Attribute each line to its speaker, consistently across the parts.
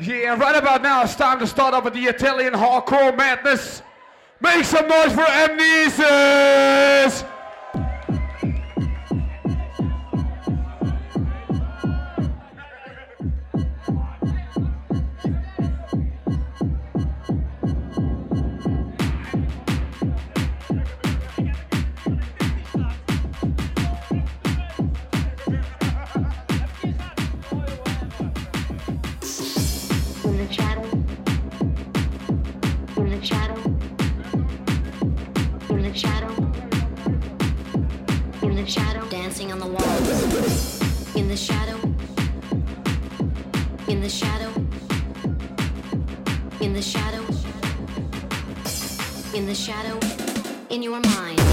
Speaker 1: Yeah, right about now it's time to start off with the Italian hardcore madness. Make some noise for
Speaker 2: Amnesys! the shadow in your mind.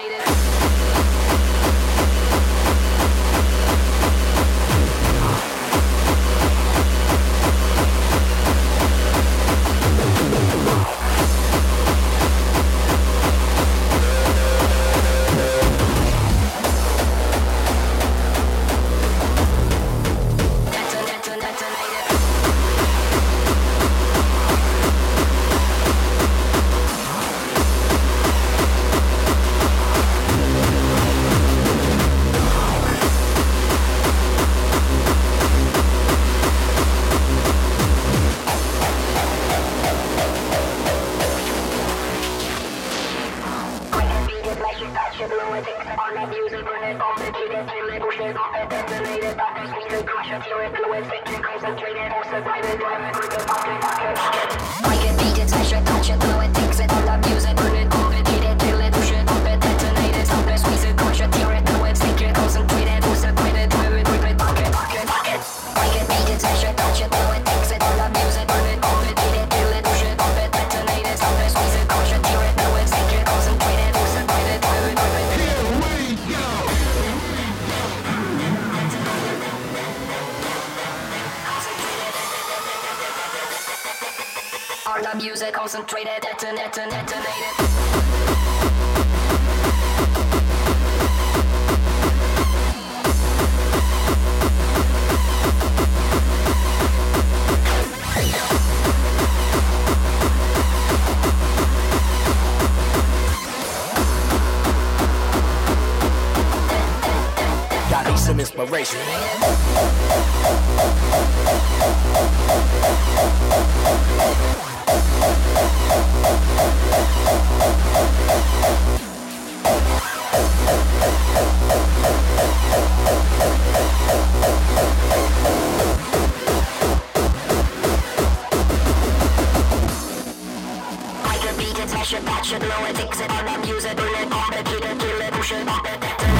Speaker 3: dominated. need some inspiration.
Speaker 2: Passion, passion, blow it, fix it, and abuse it, bullet, bomb it, hit it, kill it, push it, pop it, detonate.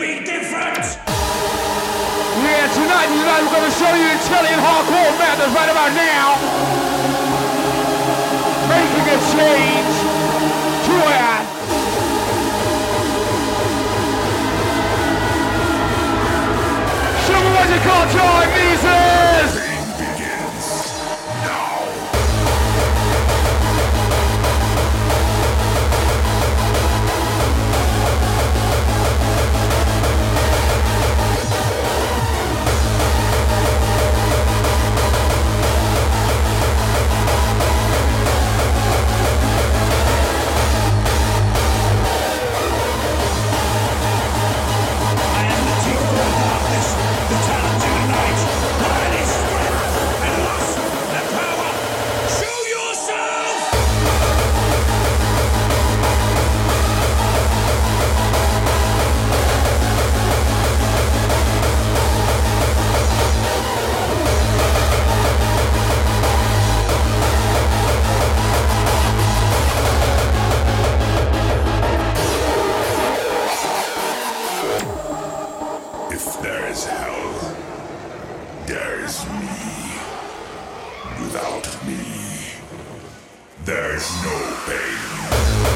Speaker 4: be different.
Speaker 1: Yeah, tonight, tonight we're going to show you Italian hardcore metal right about now. Making a change to it. Show me what you call joy.
Speaker 5: There's no pain.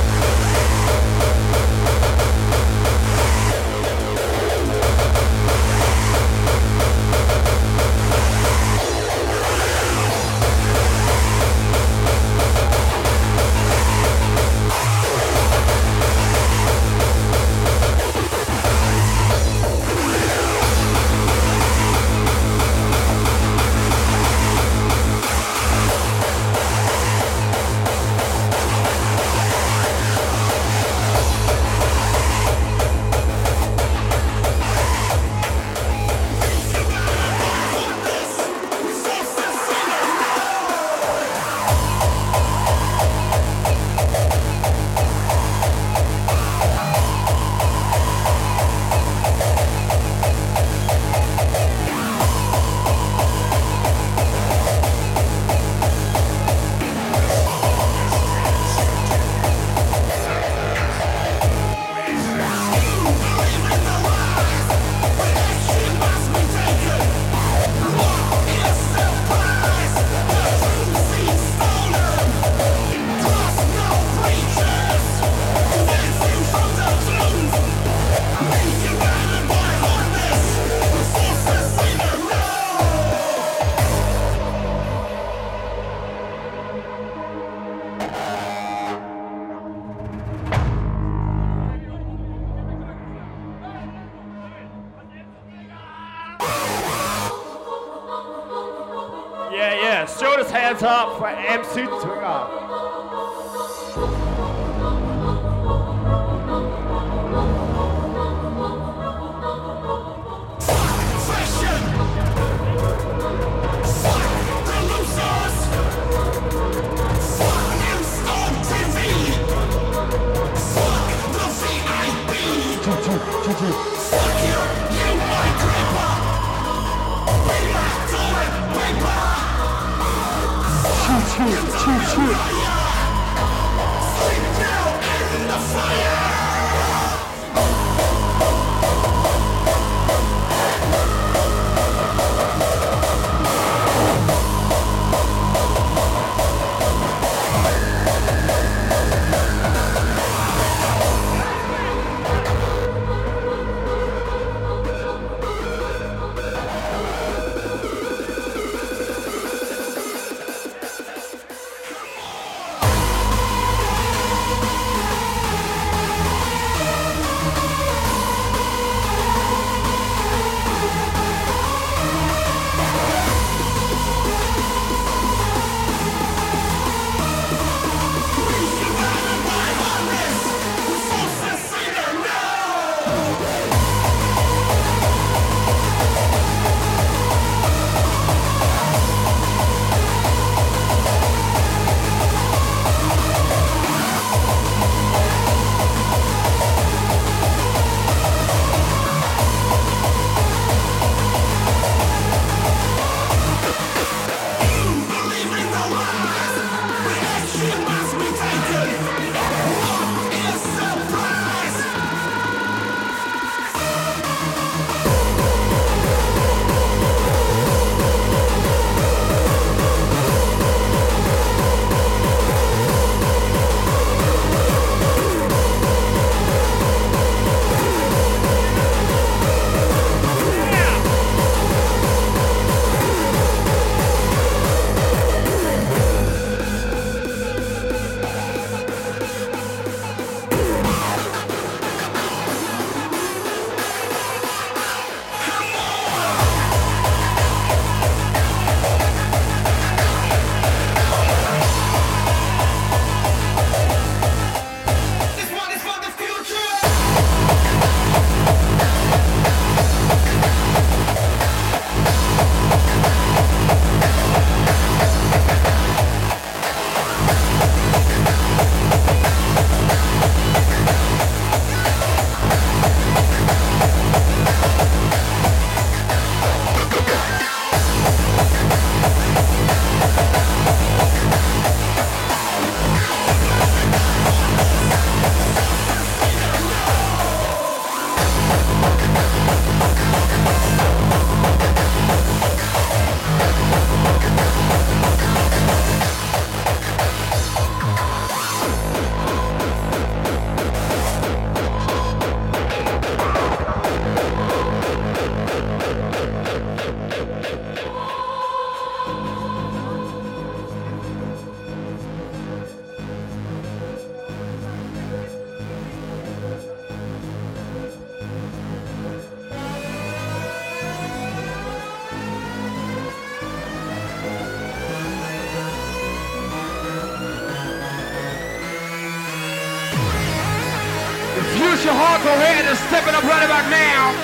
Speaker 1: Hardcore head is stepping up right about now.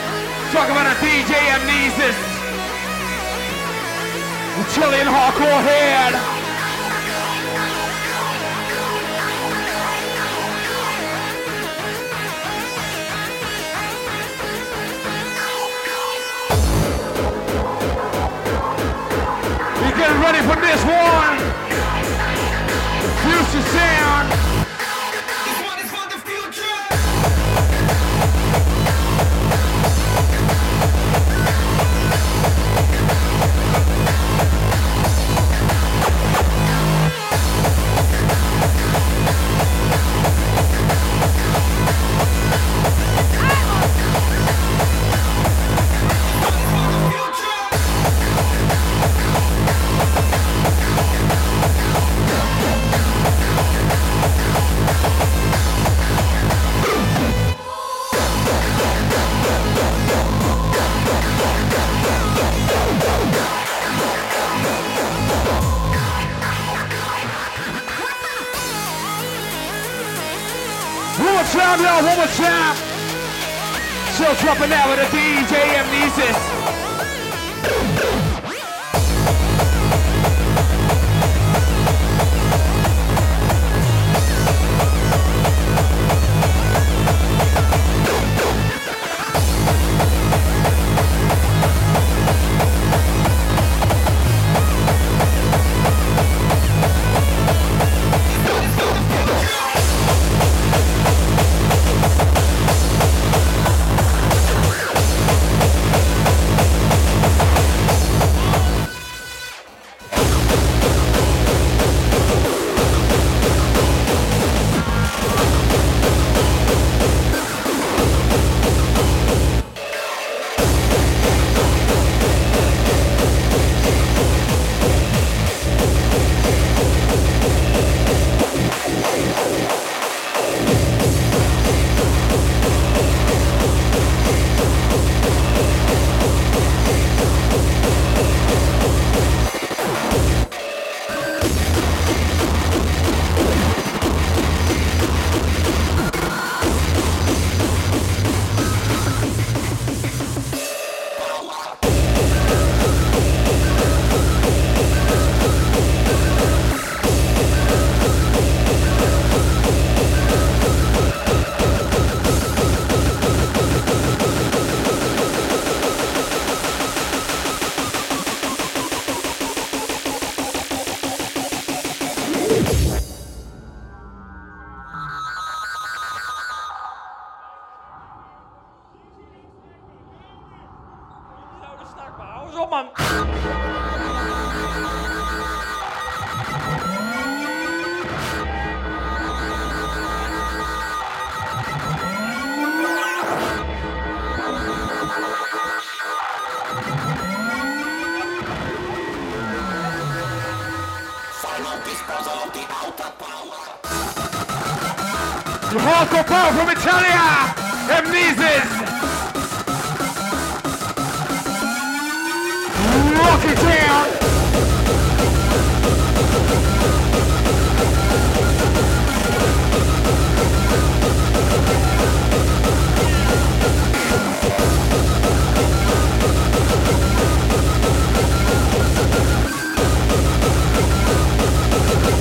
Speaker 1: Talk about a DJ Amnesys. The hardcore head. You get ready for this one. Future sound. Time. Still dropping out with a DJ
Speaker 6: Amnesys.
Speaker 1: The hardcore power from Italia. Amnesys. Rock it down.
Speaker 7: Let's go.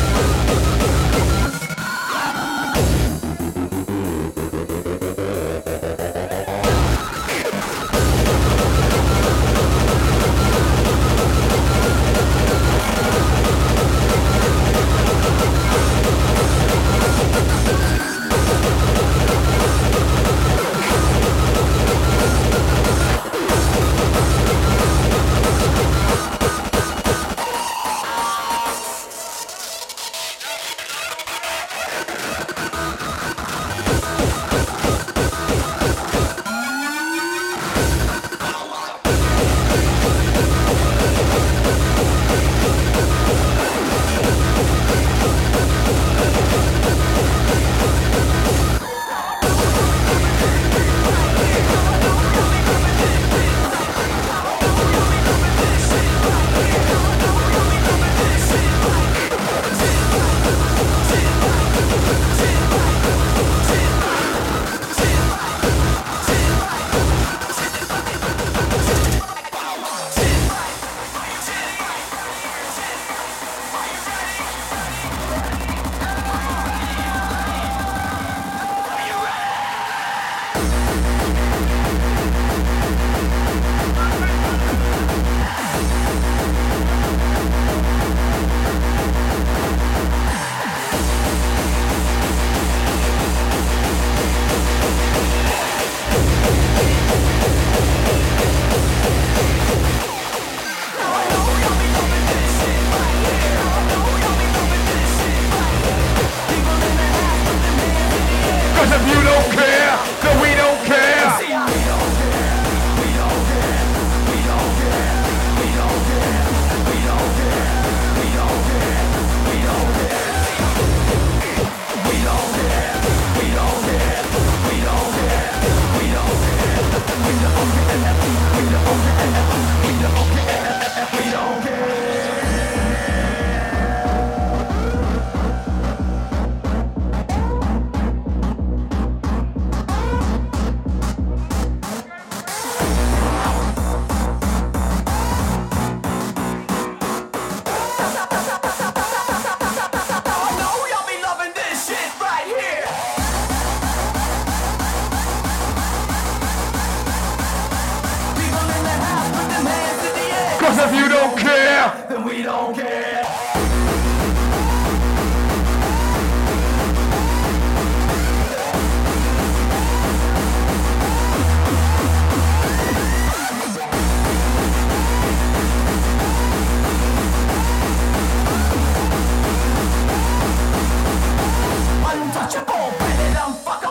Speaker 7: Untouchable, branded unfuckable.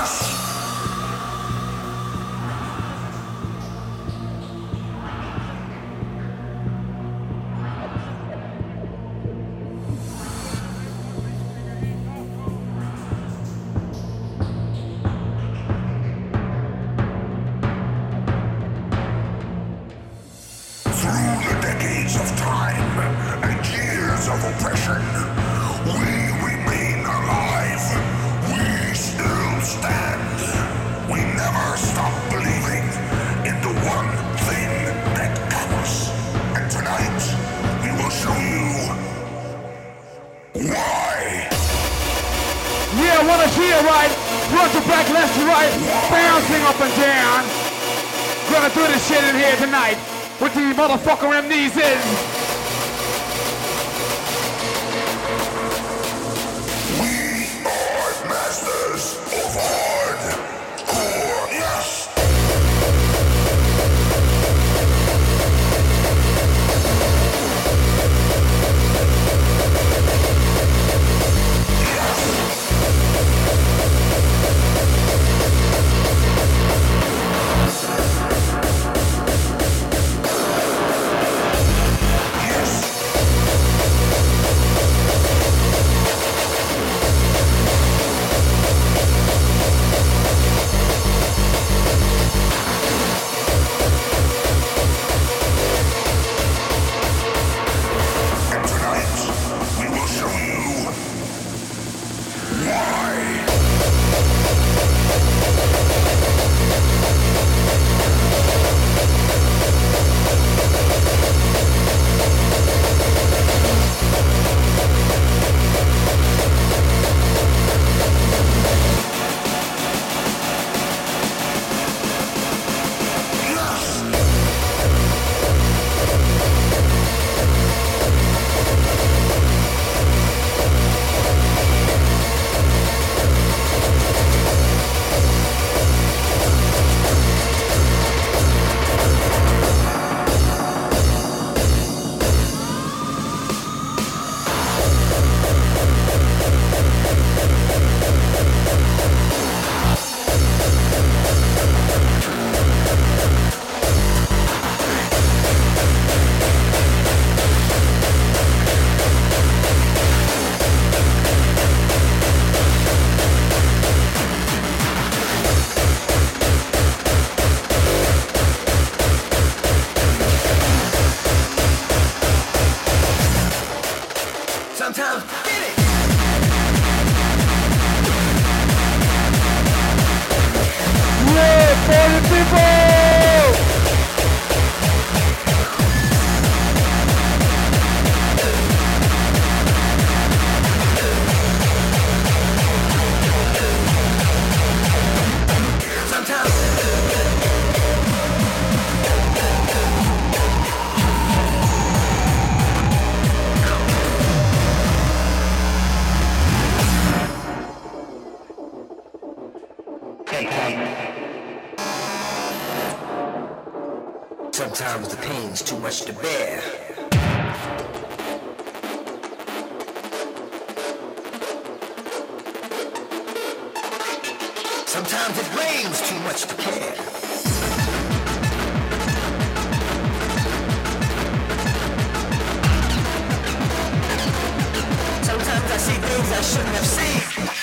Speaker 8: Podcast. Amnesias.
Speaker 9: Sometimes the pain's too much to bear. Sometimes it rains too much to care. Sometimes I see things I shouldn't have seen.